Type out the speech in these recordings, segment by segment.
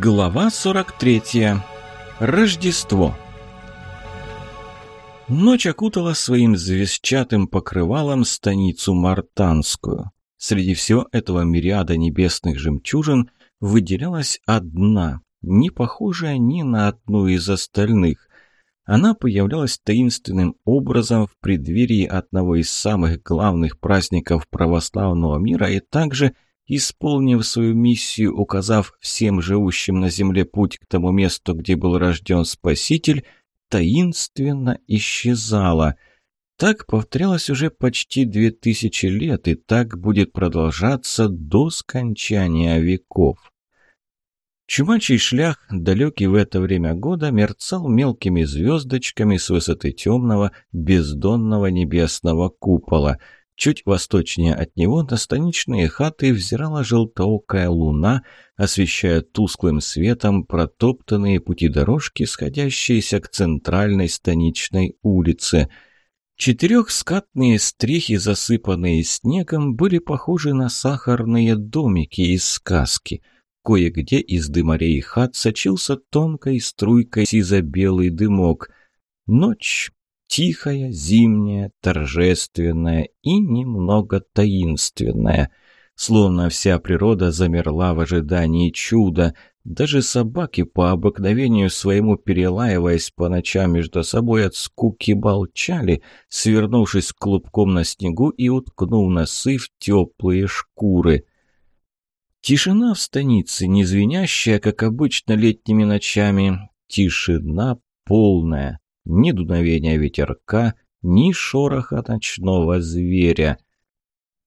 Глава 43. Рождество. Ночь окутала своим звездчатым покрывалом станицу Мартанскую. Среди всего этого мириада небесных жемчужин выделялась одна, не похожая ни на одну из остальных. Она появлялась таинственным образом в преддверии одного из самых главных праздников православного мира и также – исполнив свою миссию, указав всем живущим на земле путь к тому месту, где был рожден Спаситель, таинственно исчезала. Так повторялось уже почти две тысячи лет, и так будет продолжаться до скончания веков. Чумачий шлях, далекий в это время года, мерцал мелкими звездочками с высоты темного, бездонного небесного купола – Чуть восточнее от него на станичные хаты взирала желтоокая луна, освещая тусклым светом протоптанные пути дорожки, сходящиеся к центральной станичной улице. Четырехскатные стрихи, засыпанные снегом, были похожи на сахарные домики из сказки. Кое-где из дымарей хат сочился тонкой струйкой сизо-белый дымок. Ночь Тихая, зимняя, торжественная и немного таинственная. Словно вся природа замерла в ожидании чуда. Даже собаки, по обыкновению своему перелаиваясь по ночам между собой от скуки болчали, свернувшись клубком на снегу и уткнув носы в теплые шкуры. Тишина в станице, не звенящая, как обычно летними ночами. Тишина полная. Ни дуновения ветерка, ни шороха ночного зверя.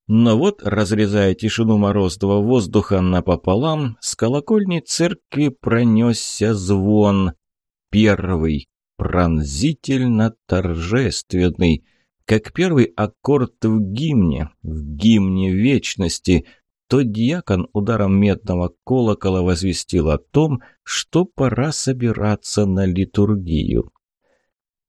Но вот, разрезая тишину морозного воздуха напополам, с колокольни церкви пронесся звон. Первый, пронзительно торжественный, как первый аккорд в гимне, в гимне вечности, то дьякон ударом медного колокола возвестил о том, что пора собираться на литургию.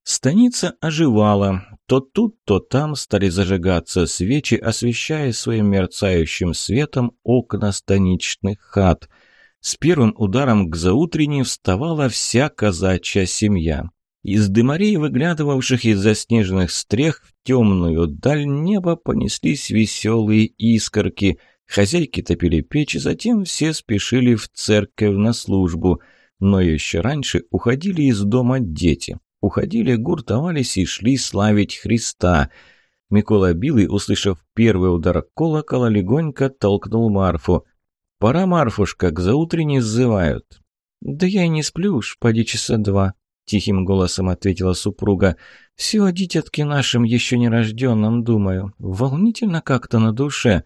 Станица оживала. То тут, то там стали зажигаться свечи, освещая своим мерцающим светом окна станичных хат. С первым ударом к заутренней вставала вся казачья семья. Из дымарей, выглядывавших из заснеженных стрех в темную даль неба, понеслись веселые искорки. Хозяйки топили печь, затем все спешили в церковь на службу. Но еще раньше уходили из дома дети. Уходили, гуртовались и шли славить Христа. Микола Билый, услышав первый удар колокола, легонько толкнул Марфу. «Пора, Марфушка, к заутренней сзывают». «Да я и не сплю уж, поди часа два», — тихим голосом ответила супруга. «Все о дитятке нашем еще нерожденном думаю. Волнительно как-то на душе».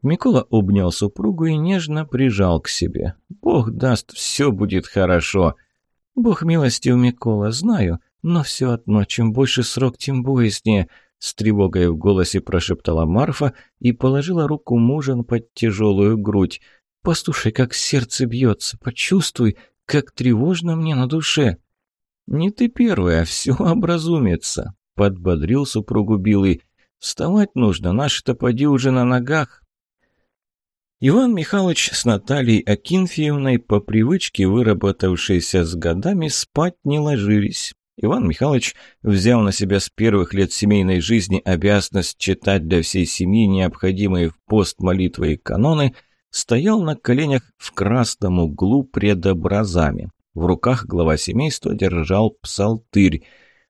Микола обнял супругу и нежно прижал к себе. «Бог даст, все будет хорошо». «Бог милостив, Микола, знаю, но все одно, чем больше срок, тем боязнее», с тревогой в голосе прошептала Марфа и положила руку мужа под тяжелую грудь. «Послушай, как сердце бьется, почувствуй, как тревожно мне на душе». «Не ты первая, все образумится», — подбодрил супругу Билый. «Вставать нужно, наши-то поди уже на ногах». Иван Михайлович с Натальей Акинфеевной, по привычке, выработавшейся с годами, спать не ложились. Иван Михайлович, взял на себя с первых лет семейной жизни обязанность читать для всей семьи необходимые в пост молитвы и каноны, стоял на коленях в красном углу пред образами. В руках глава семейства держал псалтырь.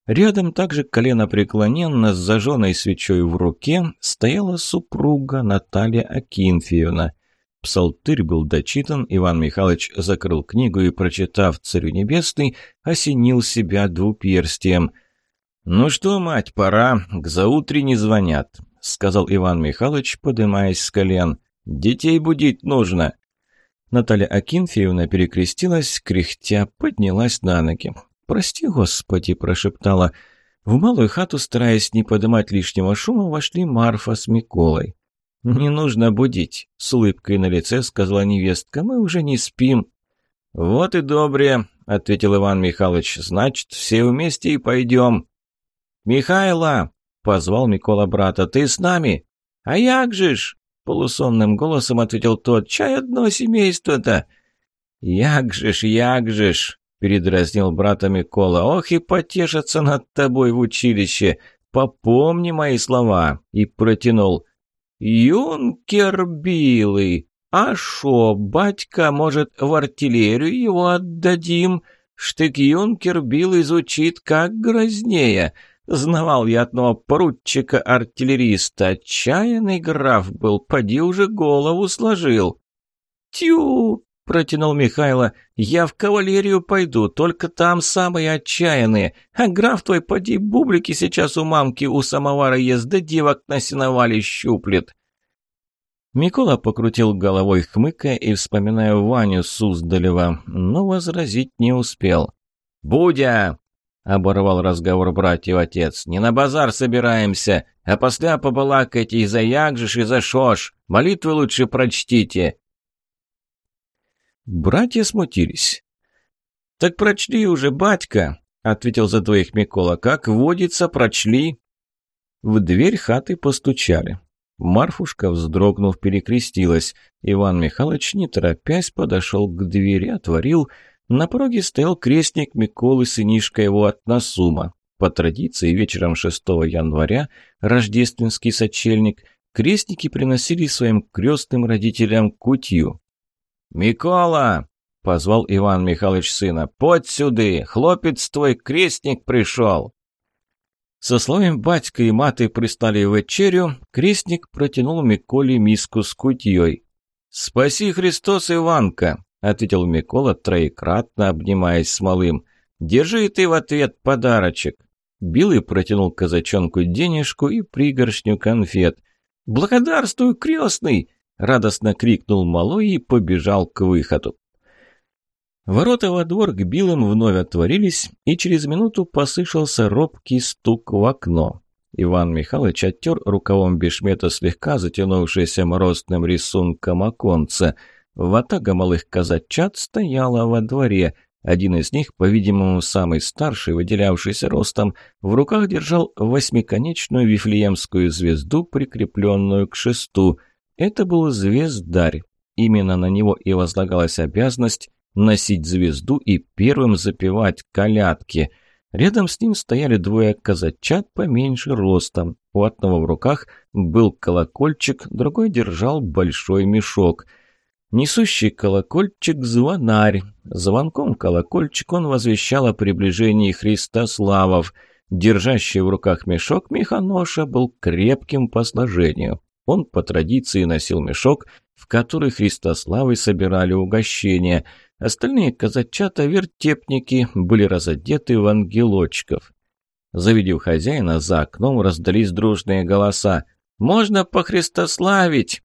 Рядом также колено преклоненно с зажженной свечой в руке стояла супруга Наталья Акинфеевна – Псалтырь был дочитан, Иван Михайлович закрыл книгу и, прочитав «Царю небесный», осенил себя двуперстием. «Ну что, мать, пора, к заутрене звонят», — сказал Иван Михайлович, подымаясь с колен. «Детей будить нужно». Наталья Акинфеевна перекрестилась, кряхтя, поднялась на ноги. «Прости, Господи», — прошептала. В малую хату, стараясь не поднимать лишнего шума, вошли Марфа с Миколой. «Не нужно будить», — с улыбкой на лице сказала невестка. «Мы уже не спим». «Вот и добре», — ответил Иван Михайлович. «Значит, все вместе и пойдем». «Михайло!» — позвал Микола брата. «Ты с нами?» «А як же ж?» — полусонным голосом ответил тот. «Чай одно семейство-то». «Як же ж, як же ж!» – передразнил брата Микола. «Ох и потешатся над тобой в училище! Попомни мои слова!» И протянул. «Юнкер Билый! А шо, батька, может, в артиллерию его отдадим? Штык юнкер Билый звучит как грознее!» Знавал я одного поручика-артиллериста. Отчаянный граф был, поди уже голову сложил. «Тю!» — протянул Михайло. «Я в кавалерию пойду, только там самые отчаянные. А граф твой, поди, бублики сейчас у мамки у самовара ест, да девок на сеновале щуплет». Микола покрутил головой, хмыкая и вспоминая Ваню Суздалева, но возразить не успел. «Будя!» — оборвал разговор братьев отец. «Не на базар собираемся, а после побалакайте и за якжиш, и за шош. Молитвы лучше прочтите». Братья смутились. «Так прочли уже, батька», — ответил за двоих Микола. «Как водится, прочли». В дверь хаты постучали. Марфушка, вздрогнув, перекрестилась. Иван Михайлович, не торопясь, подошел к двери, отворил — на пороге стоял крестник Миколы, сынишка его от Насума. По традиции, вечером 6 января, рождественский сочельник, крестники приносили своим крестным родителям кутью. «Микола!» — позвал Иван Михайлович сына. «Подь сюды! Хлопец твой крестник пришел!» Со словом «батька» и маты пристали в вечерю, крестник протянул Миколе миску с кутьей. «Спаси Христос, Иванка!» ответил Микола, троекратно обнимаясь с малым. «Держи ты в ответ подарочек!» Билый протянул казачонку денежку и пригоршню конфет. «Благодарствую, крестный!» — радостно крикнул малой и побежал к выходу. Ворота во двор к Билым вновь отворились, и через минуту послышался робкий стук в окно. Иван Михайлович оттер рукавом бешмета слегка затянувшееся морозным рисунком оконца — Ватага малых казачат стояла во дворе. Один из них, по-видимому, самый старший, выделявшийся ростом, в руках держал восьмиконечную вифлеемскую звезду, прикрепленную к шесту. Это был звездарь. Именно на него и возлагалась обязанность носить звезду и первым запевать колядки. Рядом с ним стояли двое казачат поменьше ростом. У одного в руках был колокольчик, другой держал большой мешок – Несущий колокольчик – звонарь. Звонком колокольчик он возвещал о приближении Христа Славов. Держащий в руках мешок Миханоша был крепким по сложению. Он по традиции носил мешок, в который Христославы собирали угощения. Остальные казачата-вертепники были разодеты в ангелочков. Завидев хозяина, за окном раздались дружные голоса. «Можно похристославить!»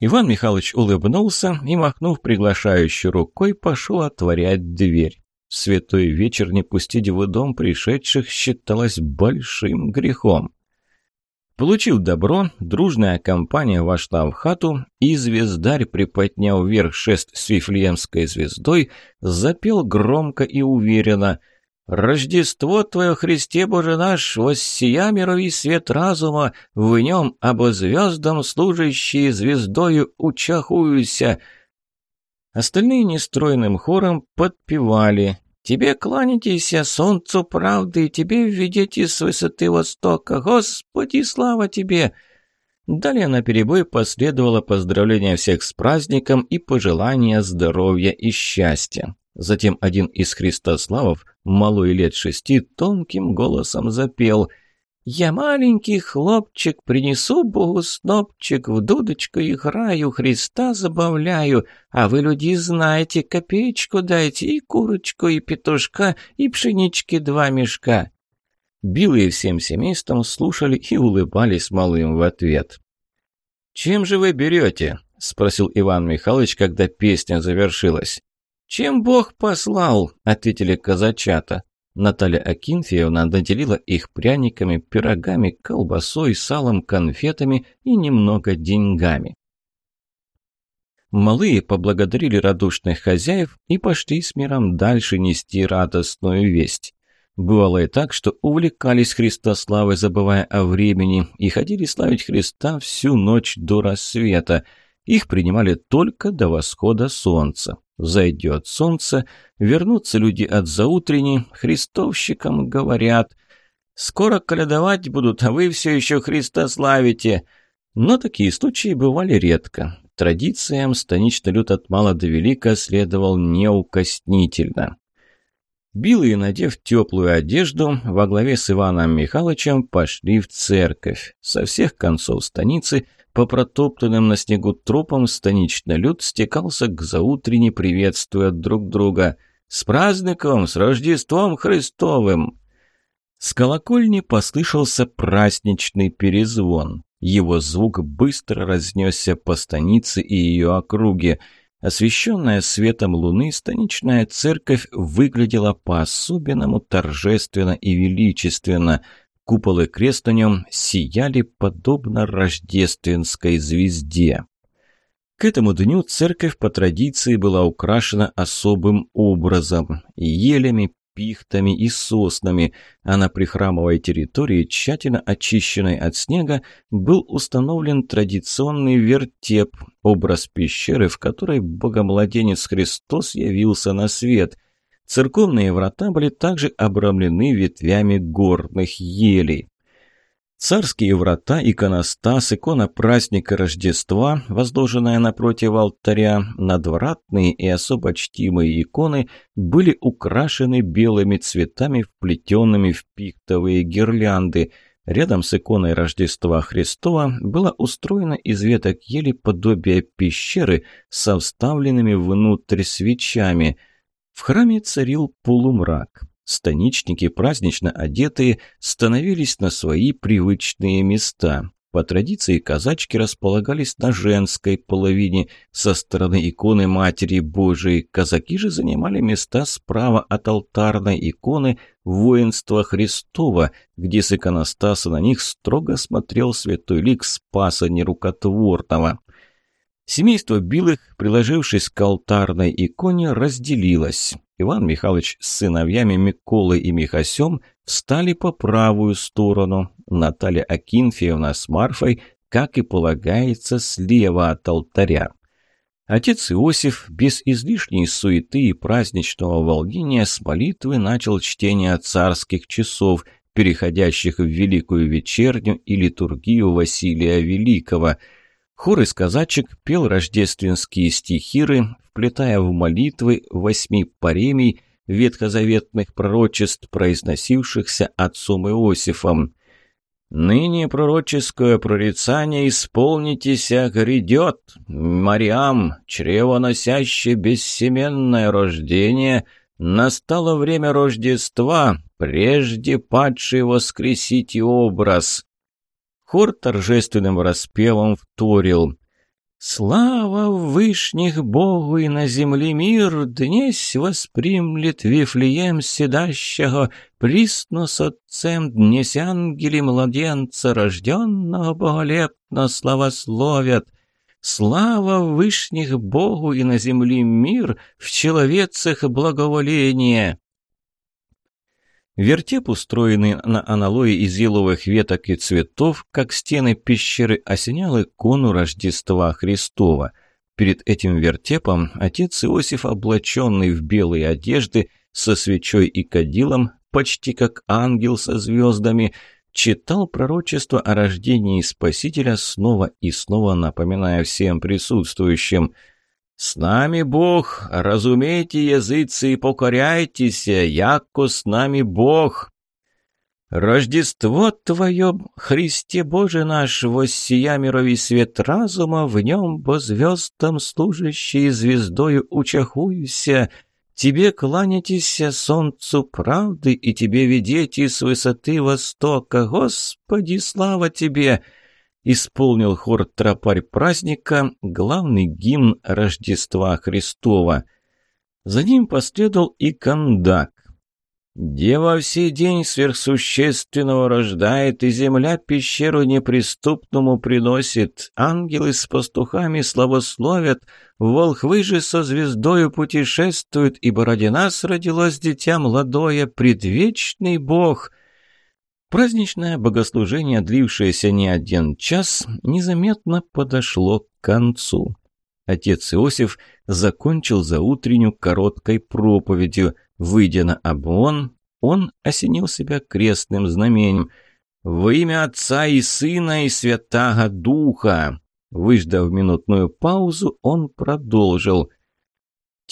Иван Михайлович улыбнулся и, махнув приглашающей рукой, пошел отворять дверь. Святой вечер не пустить в дом пришедших считалось большим грехом. Получив добро, дружная компания вошла в хату, и звездарь, приподняв вверх шест с вифлеемской звездой, запел громко и уверенно – Рождество Твое, Христе Боже наш, воссия мировый свет разума, в нем обо звездам служащие звездою учахуюся». Остальные нестройным хором подпевали «Тебе кланяйтесь, солнцу правды, Тебе введите с высоты востока, Господи, слава Тебе!» Далее на перебой последовало поздравление всех с праздником и пожелание здоровья и счастья. Затем один из христославов, малой лет шести, тонким голосом запел «Я маленький хлопчик, принесу Богу снопчик, в дудочку играю, Христа забавляю, а вы, люди, знаете, копеечку дайте, и курочку, и петушка, и пшенички два мешка». Билые всем семейством слушали и улыбались малым в ответ. «Чем же вы берете?» – спросил Иван Михайлович, когда песня завершилась. «Чем Бог послал?» – ответили казачата. Наталья Акинфеевна наделила их пряниками, пирогами, колбасой, салом, конфетами и немного деньгами. Малые поблагодарили радушных хозяев и пошли с миром дальше нести радостную весть. Бывало и так, что увлекались Христославой, забывая о времени, и ходили славить Христа всю ночь до рассвета – Их принимали только до восхода солнца. Зайдет солнце, вернутся люди от заутрени, христовщикам говорят «Скоро колядовать будут, а вы все еще Христа славите». Но такие случаи бывали редко. Традициям станичный люд от мала до велика следовал неукоснительно. Билые, надев теплую одежду, во главе с Иваном Михайловичем пошли в церковь. Со всех концов станицы по протоптанным на снегу тропам станичный люд стекался к заутренне, приветствуя друг друга. «С праздником! С Рождеством Христовым!» С колокольни послышался праздничный перезвон. Его звук быстро разнесся по станице и ее округе – Освещенная светом луны, станичная церковь выглядела по-особенному торжественно и величественно. Купол и крест на нем сияли подобно рождественской звезде. К этому дню церковь по традиции была украшена особым образом – елями, пихтами и соснами, а на прихрамовой территории, тщательно очищенной от снега, был установлен традиционный вертеп, образ пещеры, в которой богомладенец Христос явился на свет. Церковные врата были также обрамлены ветвями горных елей. Царские врата, иконостас, икона праздника Рождества, возложенная напротив алтаря, надвратные и особо чтимые иконы были украшены белыми цветами, вплетенными в пиктовые гирлянды. Рядом с иконой Рождества Христова была устроена из веток ели подобие пещеры со вставленными внутрь свечами. В храме царил полумрак. Станичники, празднично одетые, становились на свои привычные места. По традиции казачки располагались на женской половине со стороны иконы Матери Божией. Казаки же занимали места справа от алтарной иконы воинства Христова, где с иконостаса на них строго смотрел святой лик Спаса Нерукотворного. Семейство Билых, приложившись к алтарной иконе, разделилось. Иван Михайлович с сыновьями Миколой и Михасем встали по правую сторону. Наталья Акинфеевна с Марфой, как и полагается, слева от алтаря. Отец Иосиф без излишней суеты и праздничного волнения с молитвы начал чтение царских часов, переходящих в Великую Вечерню и литургию Василия Великого – Хор из казачек пел рождественские стихиры, вплетая в молитвы восьми паремий ветхозаветных пророчеств, произносившихся отцом Иосифом. «Ныне пророческое прорицание исполнитеся грядет, Мариам, чревоносяще бессеменное рождение, настало время Рождества, прежде падший воскресите образ». Хор торжественным распевом вторил «Слава Вышних Богу и на земле мир, Днесь воспримлет Вифлеем седащего, Присно с Отцем днесь ангели младенца, Рожденного боголепно славословят». Слава Вышних Богу и на земле мир, В человецах благоволение. Вертеп, устроенный на аналое из еловых веток и цветов, как стены пещеры, осенял икону Рождества Христова. Перед этим вертепом отец Иосиф, облаченный в белые одежды, со свечой и кадилом, почти как ангел со звездами, читал пророчество о рождении Спасителя снова и снова напоминая всем присутствующим – «С нами Бог, разумейте, языцы, и покоряйтесь, яко с нами Бог!» «Рождество Твое, Христе Боже наш, воссия мировый свет разума, в нем бо звездам служащие звездою учахуюся, Тебе кланяйтесь солнцу правды, и Тебе ведете с высоты востока, Господи, слава Тебе!» Исполнил хор «Тропарь праздника» главный гимн Рождества Христова. За ним последовал и кондак. «Дева все день сверхсущественного рождает, и земля пещеру неприступному приносит. Ангелы с пастухами славословят, волхвы же со звездою путешествуют, ибо ради нас родилось дитя молодое, предвечный Бог». Праздничное богослужение, длившееся не один час, незаметно подошло к концу. Отец Иосиф закончил заутреннюю короткой проповедью. Выйдя на обон, он осенил себя крестным знамением. «Во имя Отца и Сына и Святаго Духа!» Выждав минутную паузу, он продолжил.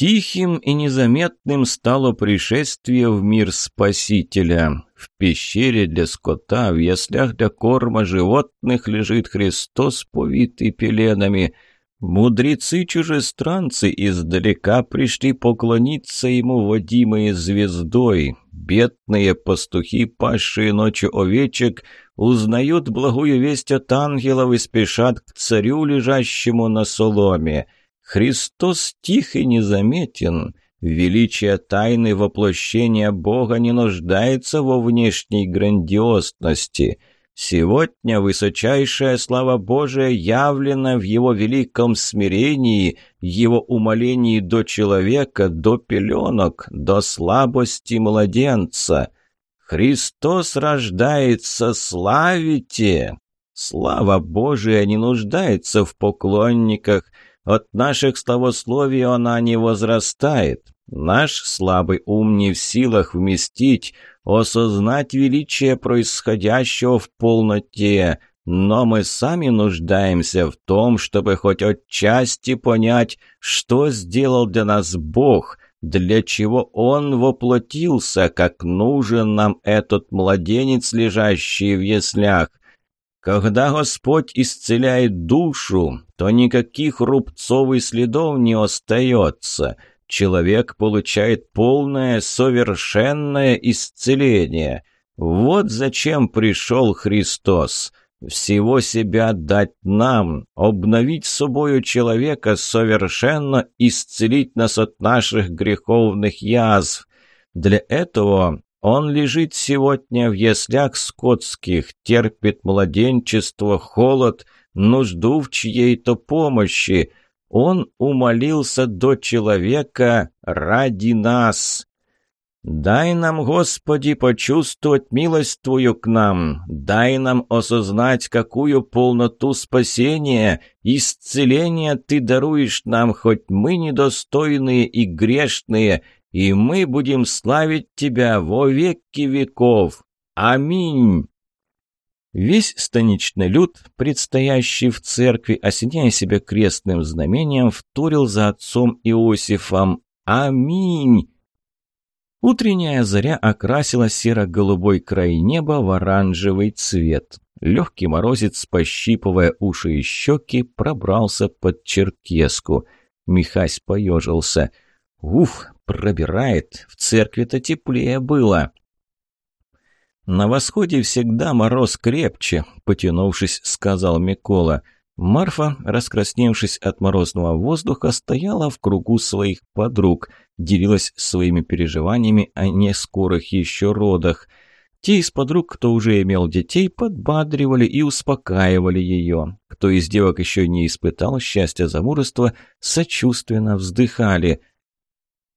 «Тихим и незаметным стало пришествие в мир Спасителя. В пещере для скота, в яслях для корма животных лежит Христос, повитый пеленами». Мудрецы-чужестранцы издалека пришли поклониться ему водимые звездой. Бедные пастухи, пасшие ночью овечек, узнают благую весть от ангелов и спешат к царю, лежащему на соломе. Христос тих и незаметен. Величие тайны воплощения Бога не нуждается во внешней грандиозности – Сегодня высочайшая слава Божия явлена в его великом смирении, его умолении до человека, до пеленок, до слабости младенца. Христос рождается, славите! Слава Божия не нуждается в поклонниках, от наших словословий она не возрастает. Наш слабый ум не в силах вместить, осознать величие происходящего в полноте, но мы сами нуждаемся в том, чтобы хоть отчасти понять, что сделал для нас Бог, для чего Он воплотился, как нужен нам этот младенец, лежащий в яслях. Когда Господь исцеляет душу, то никаких рубцов и следов не остается – человек получает полное, совершенное исцеление. Вот зачем пришел Христос. Всего себя дать нам, обновить собою человека совершенно, исцелить нас от наших греховных язв. Для этого он лежит сегодня в яслях скотских, терпит младенчество, холод, нужду в чьей-то помощи – он умолился до человека ради нас. «Дай нам, Господи, почувствовать милость Твою к нам, дай нам осознать, какую полноту спасения, исцеления Ты даруешь нам, хоть мы недостойные и грешные, и мы будем славить Тебя во веки веков. Аминь». Весь станичный люд, предстоящий в церкви, осеняя себя крестным знамением, вторил за отцом Иосифом. Аминь! Утренняя заря окрасила серо-голубой край неба в оранжевый цвет. Легкий морозец, пощипывая уши и щеки, пробрался под черкеску. Михась поежился. «Уф, пробирает, в церкви-то теплее было!» «На восходе всегда мороз крепче», — потянувшись, сказал Микола. Марфа, раскрасневшись от морозного воздуха, стояла в кругу своих подруг, делилась своими переживаниями о нескорых еще родах. Те из подруг, кто уже имел детей, подбадривали и успокаивали ее. Кто из девок еще не испытал счастья замужества, сочувственно вздыхали.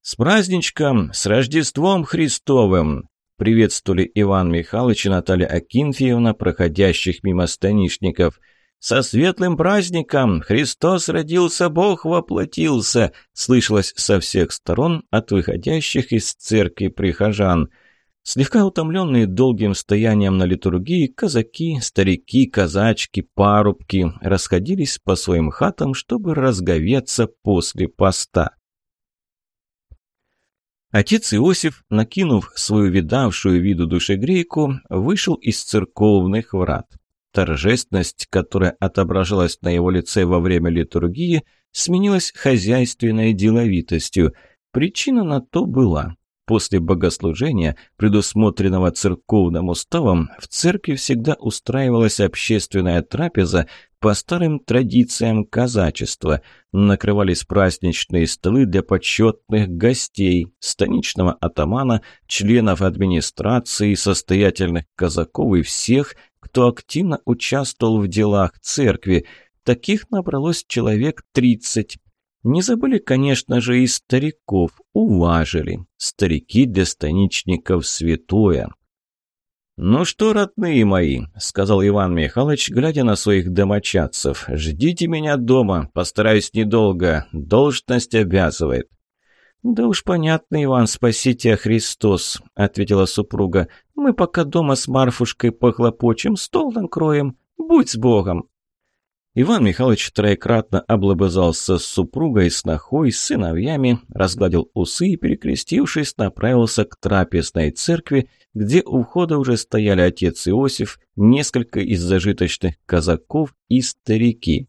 «С праздничком! С Рождеством Христовым!» Приветствовали Иван Михайлович и Наталья Акинфеевна, проходящих мимо станишников. «Со светлым праздником! Христос родился, Бог воплотился!» слышалось со всех сторон от выходящих из церкви прихожан. Слегка утомленные долгим стоянием на литургии, казаки, старики, казачки, парубки расходились по своим хатам, чтобы разговеться после поста. Отец Иосиф, накинув свою видавшую виду душегрейку, вышел из церковных врат. Торжественность, которая отображалась на его лице во время литургии, сменилась хозяйственной деловитостью. Причина на то была. После богослужения, предусмотренного церковным уставом, в церкви всегда устраивалась общественная трапеза по старым традициям казачества. Накрывались праздничные столы для почетных гостей, станичного атамана, членов администрации, состоятельных казаков и всех, кто активно участвовал в делах церкви. Таких набралось человек тридцать. Не забыли, конечно же, и стариков, уважили. Старики для станичников святое. «Ну что, родные мои», — сказал Иван Михайлович, глядя на своих домочадцев, — «ждите меня дома, постараюсь недолго, должность обязывает». «Да уж понятно, Иван, спасите, а Христос», — ответила супруга. «Мы пока дома с Марфушкой похлопочем, стол накроем. Будь с Богом». Иван Михайлович троекратно облобызался с супругой, с нахой, с сыновьями, разгладил усы и, перекрестившись, направился к трапезной церкви, где у входа уже стояли отец Иосиф, несколько из зажиточных казаков и старики.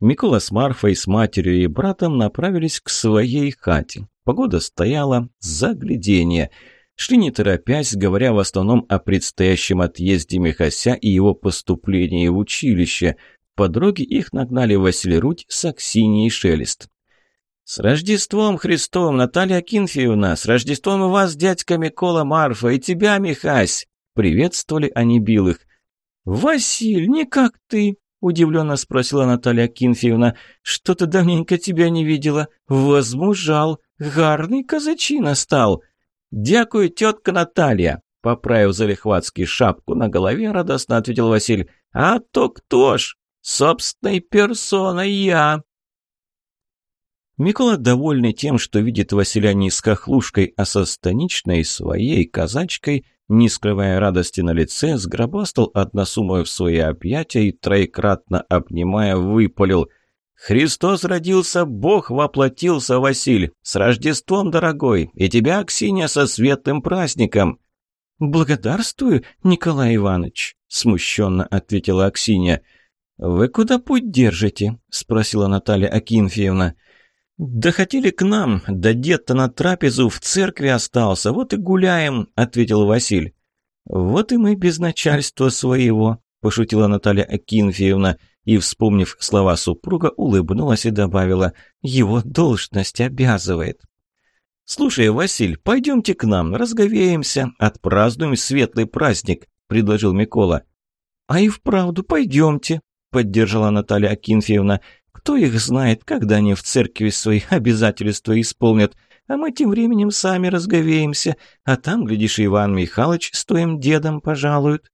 Микола с Марфой, с матерью и братом направились к своей хате. Погода стояла, загляденье. Шли не торопясь, говоря в основном о предстоящем отъезде Михася и его поступлении в училище – по дороге их нагнали Василий Рудь с Аксиньей Шелест. «С Рождеством Христовым, Наталья Акинфеевна! С Рождеством и вас, дядька Микола Марфа, и тебя, Михась!» Приветствовали они билых. «Василь, не как ты!» – удивленно спросила Наталья Акинфеевна. «Что-то давненько тебя не видела. Возмужал. Гарный казачина стал!» «Дякую, тетка Наталья!» Поправив залихватски шапку на голове, радостно ответил Василь. «А то кто ж? Собственной персоной я!» Микола, довольный тем, что видит Василя не с хохлушкой, а со станичной своей казачкой, не скрывая радости на лице, сгробастал односумою в свои объятия и троекратно обнимая выпалил. «Христос родился, Бог воплотился, Василь! С Рождеством, дорогой! И тебя, Аксинья, со светлым праздником!» «Благодарствую, Николай Иванович!» – смущенно ответила Аксинья – «Вы куда путь держите?» – спросила Наталья Акинфеевна. «Да хотели к нам, да дед-то на трапезу в церкви остался, вот и гуляем», – ответил Василь. «Вот и мы без начальства своего», – пошутила Наталья Акинфеевна и, вспомнив слова супруга, улыбнулась и добавила «Его должность обязывает». «Слушай, Василь, пойдемте к нам, разговеемся, отпразднуем светлый праздник», – предложил Микола. «А и вправду пойдемте», поддержала Наталья Акинфеевна. «Кто их знает, когда они в церкви свои обязательства исполнят? А мы тем временем сами разговеемся, а там, глядишь, Иван Михайлович с твоим дедом пожалуют».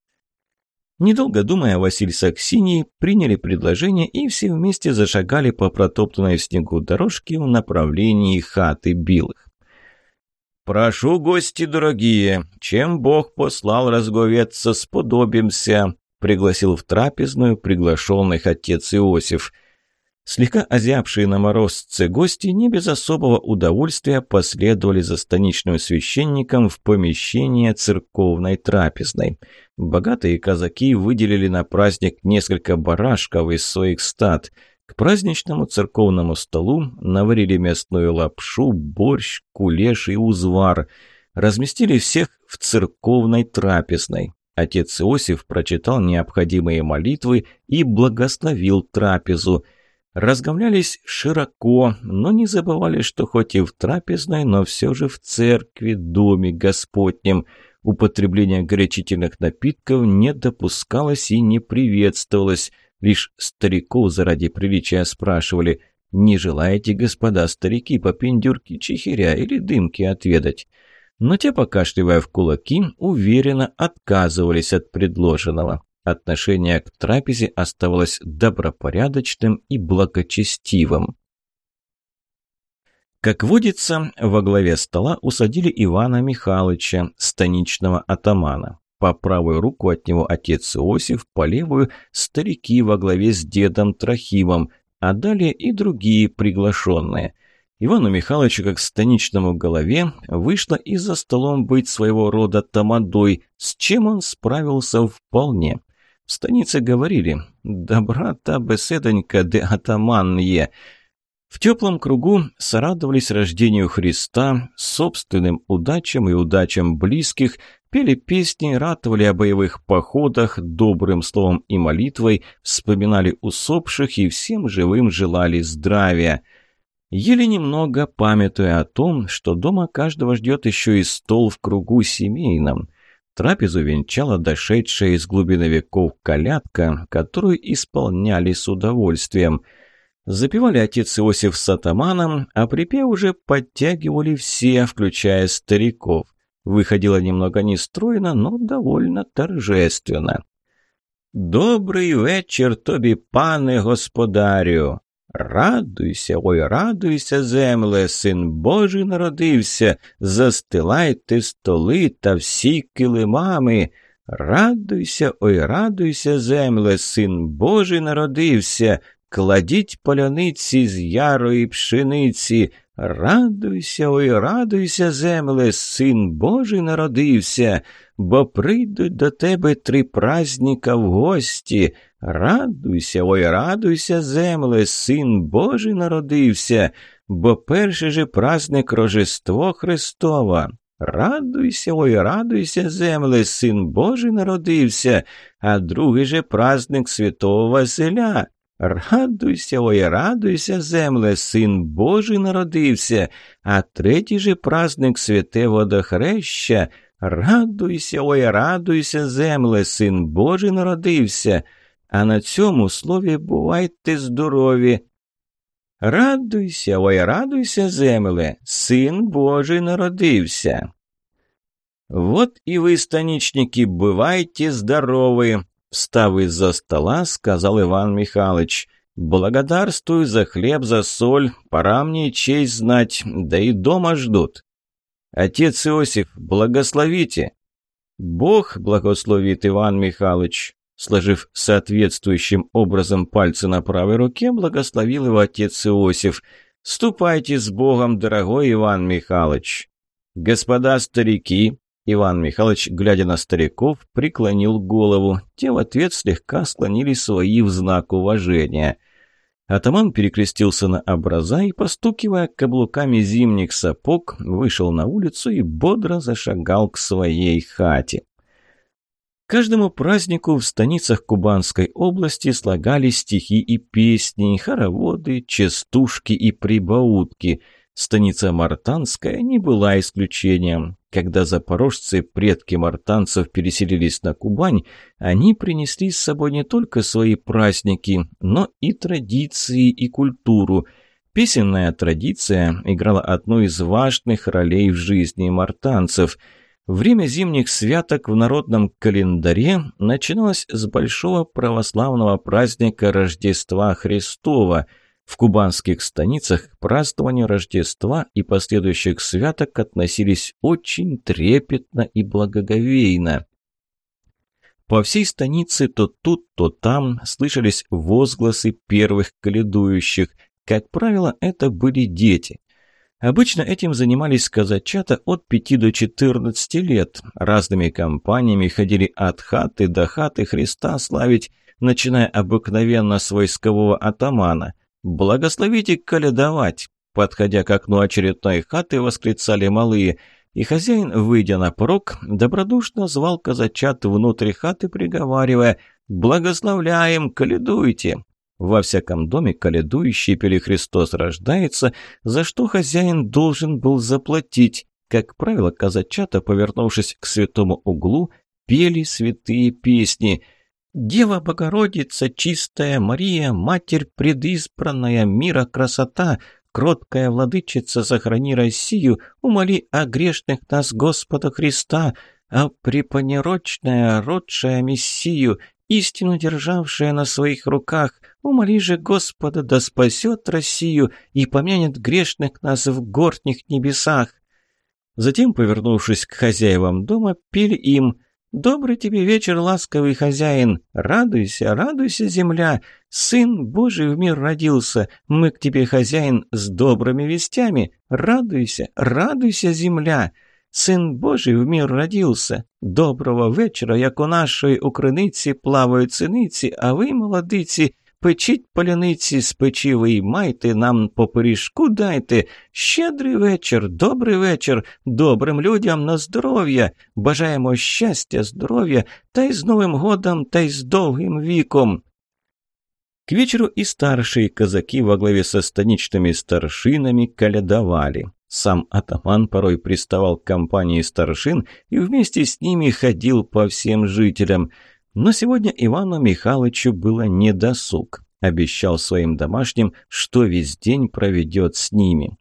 Недолго думая, Василий с Аксиньей приняли предложение и все вместе зашагали по протоптанной в снегу дорожке в направлении хаты Билых. «Прошу, гости дорогие, чем Бог послал разговеться, сподобимся», пригласил в трапезную приглашенных отец Иосиф. Слегка озябшие на морозце гости не без особого удовольствия последовали за станичным священником в помещение церковной трапезной. Богатые казаки выделили на праздник несколько барашков из своих стад. К праздничному церковному столу наварили местную лапшу, борщ, кулеш и узвар. Разместили всех в церковной трапезной. Отец Иосиф прочитал необходимые молитвы и благословил трапезу. Разговлялись широко, но не забывали, что хоть и в трапезной, но все же в церкви, доме Господнем. Употребление горячительных напитков не допускалось и не приветствовалось. Лишь стариков заради приличия спрашивали, «Не желаете, господа старики, по пиндюрке чихиря или дымки отведать?» Но те, покашливая в кулаки, уверенно отказывались от предложенного. Отношение к трапезе оставалось добропорядочным и благочестивым. Как водится, во главе стола усадили Ивана Михайловича, станичного атамана. По правую руку от него отец Иосиф, по левую – старики во главе с дедом Трохимом, а далее и другие приглашенные – Ивану Михайловичу, как станичному голове, вышло и за столом быть своего рода тамадой, с чем он справился вполне. В станице говорили «добра-то беседонька де атаманье». В теплом кругу сорадовались рождению Христа, собственным удачам и удачам близких, пели песни, ратовали о боевых походах, добрым словом и молитвой, вспоминали усопших и всем живым желали здравия – Еле немного, памятуя о том, что дома каждого ждет еще и стол в кругу семейном. Трапезу венчала дошедшая из глубины веков колядка, которую исполняли с удовольствием. Запевали отец Иосиф с атаманом, а припев уже подтягивали все, включая стариков. Выходило немного нестройно, но довольно торжественно. «Добрий вечір тобі, пане господарю! Радуйся, ой, радуйся, земле, син Божий народився, застилайте столи та всі килимами. Радуйся, ой, радуйся, земле, син Божий народився, кладіть поляниці з ярої пшениці. Радуйся, ой, радуйся, земле, син Божий народився, бо прийдуть до тебе три праздника в гості. Радуйся, ой, радуйся, земле, син Божий народився, бо перший же праздник Рожество Христова. Радуйся, ой, радуйся, земле, син Божий народився, а другий же праздник Святого Василя. Радуйся, ой, радуйся, земле, син Божий народився, а третій же праздник святе водохреща. Радуйся, ой, радуйся, земле, син Божий народився. А на цьому слові бувайте здорові. Радуйся, ой, радуйся, земле, син Божий народився. Вот и вы, станичники, бывайте здоровы, Встав из-за стола, сказал Иван Михайлович. «Благодарствую за хлеб, за соль. Пора мне честь знать, да и дома ждут». «Отец Иосиф, благословите!» «Бог благословит, Иван Михайлович!» Сложив соответствующим образом пальцы на правой руке, благословил его отец Иосиф. «Ступайте с Богом, дорогой Иван Михайлович!» «Господа старики!» Иван Михайлович, глядя на стариков, преклонил голову. Те в ответ слегка склонили свои в знак уважения. Атаман перекрестился на образа и, постукивая каблуками зимних сапог, вышел на улицу и бодро зашагал к своей хате. Каждому празднику в станицах Кубанской области слагали стихи и песни, хороводы, частушки и прибаутки – Станица Мартанская не была исключением. Когда запорожцы, предки мартанцев, переселились на Кубань, они принесли с собой не только свои праздники, но и традиции и культуру. Песенная традиция играла одну из важных ролей в жизни мартанцев. Время зимних святок в народном календаре начиналось с большого православного праздника Рождества Христова – в кубанских станицах к празднованию Рождества и последующих святок относились очень трепетно и благоговейно. По всей станице то тут, то там слышались возгласы первых каледующих. Как правило, это были дети. Обычно этим занимались казачата от 5 до 14 лет. Разными компаниями ходили от хаты до хаты Христа славить, начиная обыкновенно с войскового атамана – «Благословите колядовать!» Подходя к окну очередной хаты, восклицали малые. И хозяин, выйдя на порог, добродушно звал казачат внутрь хаты, приговаривая «Благословляем, колядуйте!» Во всяком доме колядующие пели «Христос рождается», за что хозяин должен был заплатить. Как правило, казачата, повернувшись к святому углу, пели святые песни – Дева Богородица, чистая Мария, Матерь предизбранная, мира красота, кроткая владычица, сохрани Россию, умоли о грешных нас Господа Христа, а препонерочная, родшая Мессию, истину державшая на своих руках, умоли же Господа, да спасет Россию и помянет грешных нас в горних небесах. Затем, повернувшись к хозяевам дома, пели им – Добрый тебе вечер, ласковый хозяин. Радуйся, радуйся, земля. Сын Божий в мир родился. Мы к тебе, хозяин, с добрыми вестями. Радуйся, радуйся, земля. Сын Божий в мир родился. Доброго вечора, як у нашої укриниці плавають синиці, а ви, молодиці, Печіть поляниці з печі виймайте, нам по пиріжку дайте. Щедрий вечір, добрий вечір, добрим людям на здоров'я. Бажаємо щастя, здоров'я, та й з Новим годом, та й з довгим віком. К вечеру и старшие казаки во главе со станичными старшинами калядовали. Сам атаман порой приставал к компании старшин и вместе с ними ходил по всем жителям – но сегодня Ивану Михайловичу было недосуг. Обещал своим домашним, что весь день проведет с ними.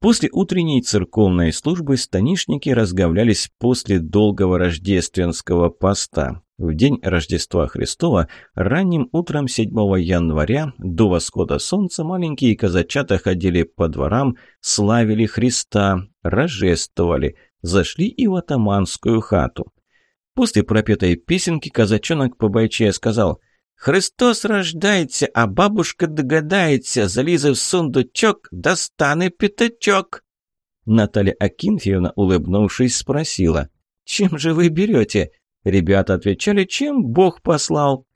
После утренней церковной службы станишники разговлялись после долгого рождественского поста. В день Рождества Христова, ранним утром 7 января, до восхода солнца, маленькие казачата ходили по дворам, славили Христа, рожествовали, зашли и в атаманскую хату. После пропетой песенки казачонок по бойче сказал «Христос рождается, а бабушка догадается, заліза в сундучок, достане пятачок». Наталья Акинфьевна, улыбнувшись, спросила «Чем же вы берете?» Ребята отвечали «Чем Бог послал?»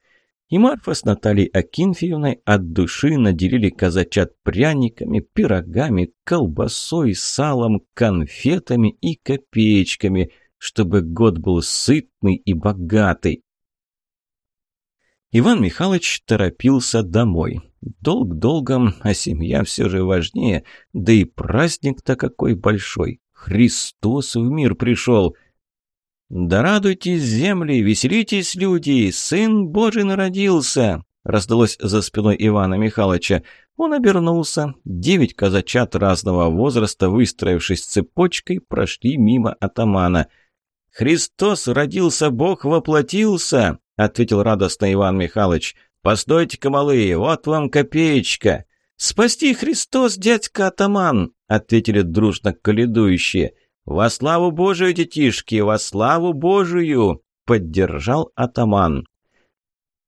И Марфа с Натальей Акинфьевной от души наделили казачат пряниками, пирогами, колбасой, салом, конфетами и копеечками – чтобы год был сытный и богатый. Иван Михайлович торопился домой. Долг долгом, а семья все же важнее, да и праздник-то какой большой. Христос в мир пришел. «Да радуйтесь, земли, веселитесь, люди, Сын Божий народился!» раздалось за спиной Ивана Михайловича. Он обернулся. Девять казачат разного возраста, выстроившись цепочкой, прошли мимо атамана – «Христос родился, Бог воплотился!» — ответил радостно Иван Михайлович. «Постойте-ка, малые, вот вам копеечка!» «Спасти Христос, дядька-атаман!» — ответили дружно каледующие. «Во славу Божию, детишки, во славу Божию!» — поддержал атаман.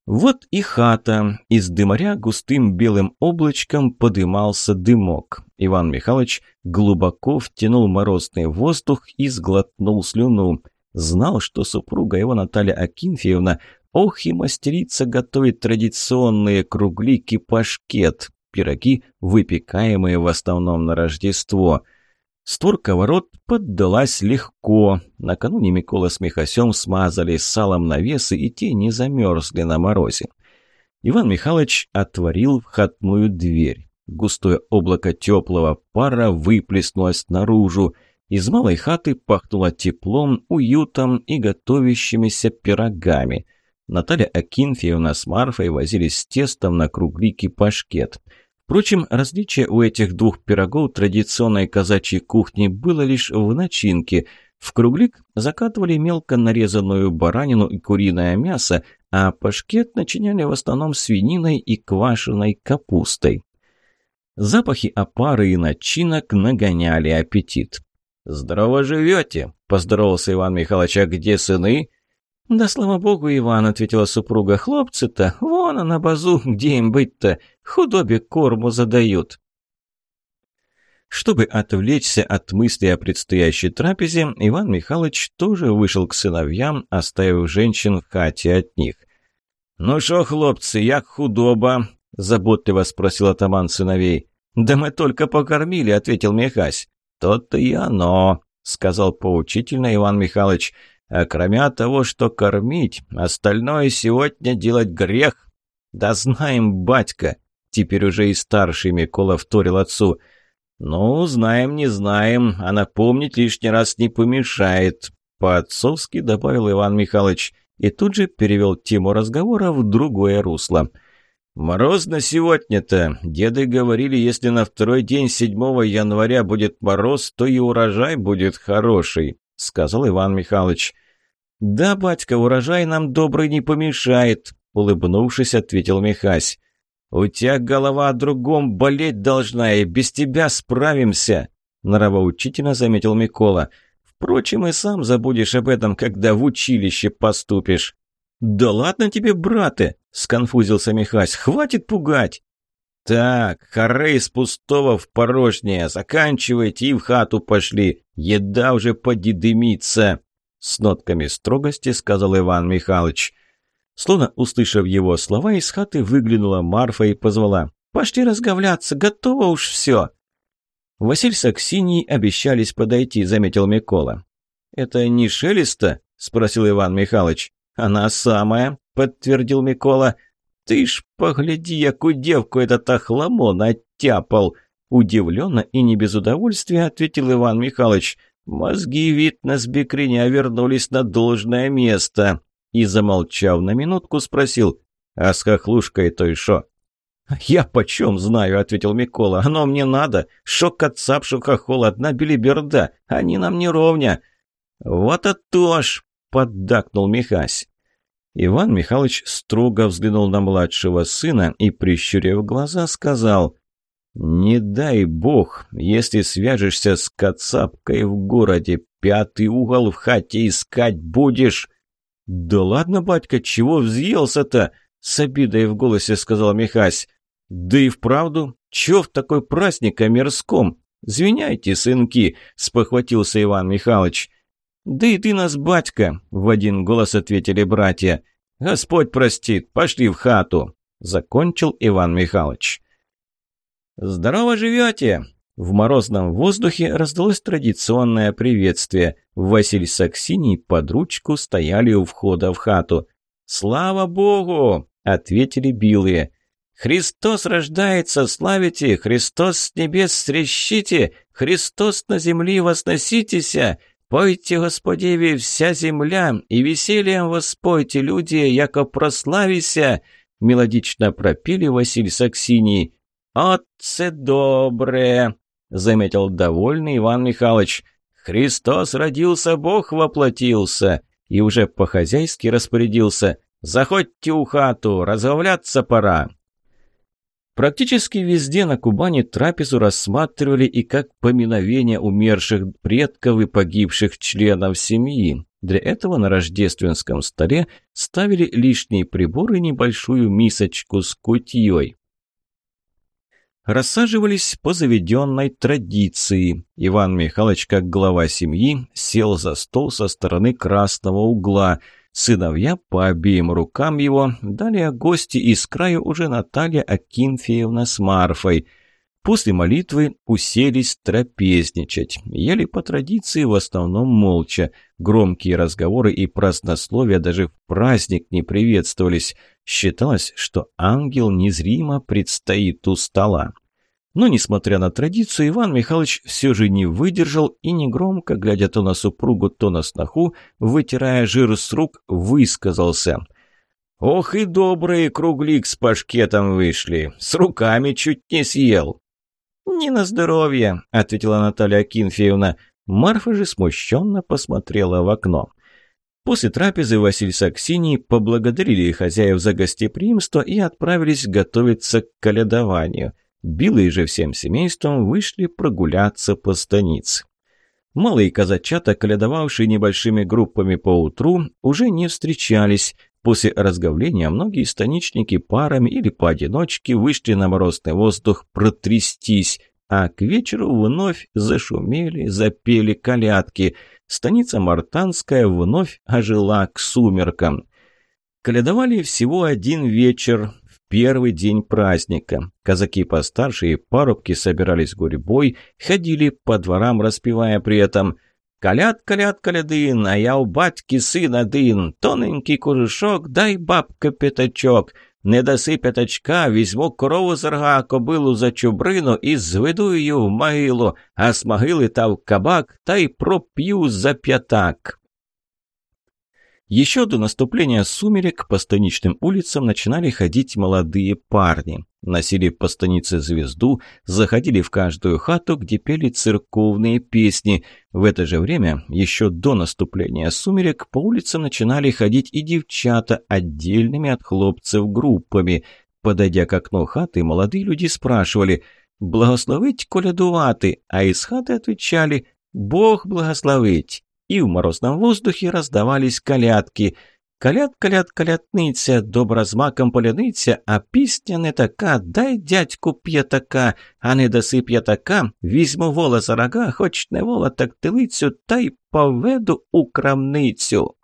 Вот и хата. Из дымаря густым белым облачком подымался дымок. Иван Михайлович глубоко втянул морозный воздух и сглотнул слюну. Знал, что супруга его Наталья Акинфеевна ох и мастерица готовит традиционные круглики пашкет, пироги, выпекаемые в основном на Рождество. Створка ворот поддалась легко. Накануне Микола с Михасем смазали салом навесы, и те не замерзли на морозе. Иван Михайлович отворил входную дверь. Густое облако теплого пара выплеснулось наружу. Из малой хаты пахнуло теплом, уютом и готовящимися пирогами. Наталья Акинфеевна с Марфой возились с тестом на круглики пашкет. Впрочем, различие у этих двух пирогов традиционной казачьей кухни было лишь в начинке. В круглик закатывали мелко нарезанную баранину и куриное мясо, а пашкет начиняли в основном свининой и квашеной капустой. Запахи опары и начинок нагоняли аппетит. «Здорово живете!» – поздоровался Иван Михайлович. «А где сыны?» «Да слава богу, Иван», — ответила супруга. «Хлопцы-то, вон на базу, где им быть-то? Худобе корму задают». Чтобы отвлечься от мысли о предстоящей трапезе, Иван Михайлович тоже вышел к сыновьям, оставив женщин в хате от них. «Ну шо, хлопцы, як худоба?» – заботливо спросил атаман сыновей. «Да мы только покормили», – ответил Михась. «То-то и оно», — сказал поучительно Иван Михайлович. «А кроме того, что кормить, остальное сегодня делать грех». «Да знаем, батька», — теперь уже и старший Микола вторил отцу. «Ну, знаем, не знаем, а напомнить лишний раз не помешает», — по-отцовски добавил Иван Михайлович и тут же перевел тему разговора в другое русло. «Морозно сегодня-то. Деды говорили, если на второй день 7 января будет мороз, то и урожай будет хороший», — сказал Иван Михайлович. «Да, батька, урожай нам добрый не помешает», — улыбнувшись, ответил Михась. «У тебя голова о другом болеть должна, и без тебя справимся», — нравоучительно заметил Микола. «Впрочем, и сам забудешь об этом, когда в училище поступишь». «Да ладно тебе, браты!» — сконфузился Михась. «Хватит пугать!» «Так, хорей из пустого в порожнее, заканчивайте и в хату пошли, еда уже поди дымится!» С нотками строгости сказал Иван Михайлович. Словно услышав его слова, из хаты выглянула Марфа и позвала. «Пошли разговляться, готово уж все!» Василь с Аксиньей обещались подойти, заметил Микола. «Это не шелеста?» — спросил Иван Михайлович. «Она самая», — подтвердил Микола. «Ты ж погляди, яку девку этот охламон оттяпал!» Удивленно и не без удовольствия ответил Иван Михайлович. «Мозги, видно, с бекриня вернулись на должное место». И, замолчав на минутку, спросил, «А с хохлушкой той шо?» «Я почем знаю», — ответил Микола. «Оно мне надо. Шо кацап, шо хохол, одна белиберда. Они нам не ровня». «Вот а то ж», — поддакнул Михась. Иван Михайлович строго взглянул на младшего сына и, прищурив глаза, сказал, «Не дай бог, если свяжешься с кацапкой в городе, пятый угол в хате искать будешь». «Да ладно, батька, чего взъелся-то?» — с обидой в голосе сказал Михась. «Да и вправду, чё в такой праздник о мирском? Звиняйте, сынки!» — спохватился Иван Михайлович. «Да и ты нас, батька!» — в один голос ответили братья. «Господь простит, пошли в хату!» — закончил Иван Михайлович. «Здорово живете!» В морозном воздухе раздалось традиционное приветствие. Василий с Аксиней под ручку стояли у входа в хату. «Слава Богу!» — ответили билые. «Христос рождается, славите! Христос с небес срещите! Христос на земли возноситеся! Пойте, Господеви, вся земля, и весельем воспойте, люди, яко прославися!» Мелодично пропели Василий с Аксиньей. «Отце добре!» — заметил довольный Иван Михайлович. «Христос родился, Бог воплотился!» И уже по-хозяйски распорядился. «Заходьте у хату, разговляться пора!» Практически везде на Кубани трапезу рассматривали и как поминовение умерших предков и погибших членов семьи. Для этого на рождественском столе ставили лишние приборы и небольшую мисочку с кутьей. Рассаживались по заведенной традиции. Иван Михайлович, как глава семьи, сел за стол со стороны красного угла – Сыновья по обеим рукам его, далее гости из краю уже Наталья Акинфеевна с Марфой. После молитвы уселись трапезничать. Ели по традиции в основном молча. Громкие разговоры и празднословия даже в праздник не приветствовались. Считалось, что ангел незримо предстоит у стола. Но, несмотря на традицию, Иван Михайлович все же не выдержал и, негромко, глядя то на супругу, то на сноху, вытирая жир с рук, высказался. «Ох и добрые круглик с пашкетом вышли! С руками чуть не съел!» «Не на здоровье», — ответила Наталья Акинфеевна. Марфа же смущенно посмотрела в окно. После трапезы Василий с Аксиньей поблагодарили хозяев за гостеприимство и отправились готовиться к колядованию. Билые же всем семейством вышли прогуляться по станице. Малые казачата, колядовавшие небольшими группами по утру, уже не встречались. После разговления многие станичники парами или поодиночке вышли на морозный воздух протрястись, а к вечеру вновь зашумели, запели колядки. Станица Мартанская вновь ожила к сумеркам. Колядовали всего один вечер, первый день праздника. Казаки постарше и парубки собирались гурьбой, ходили по дворам, распевая при этом «Калят, калят, калядын, а я у батьки сын один, тоненький кожушок, дай бабка п'ятачок». Не даси п'ятачка, візьму корову з рога, кобилу за чубрину і зведу її в могилу, а з могили та в кабак, та й проп'ю за п'ятак. Еще до наступления сумерек по станичным улицам начинали ходить молодые парни. Носили по станице звезду, заходили в каждую хату, где пели церковные песни. В это же время, еще до наступления сумерек, по улицам начинали ходить и девчата отдельными от хлопцев группами. Подойдя к окну хаты, молодые люди спрашивали «Благословить колядувати», а из хаты отвечали «Бог благословить» и в морозном воздухе раздавались колядки. Каляд, каляд, калятниця, добра з маком поляниця, а пісня не така, дай дядьку п'ятака, а не даси п'ятака, візьму вола за рога, хоч не вола, так телицю, та й поведу у крамницю.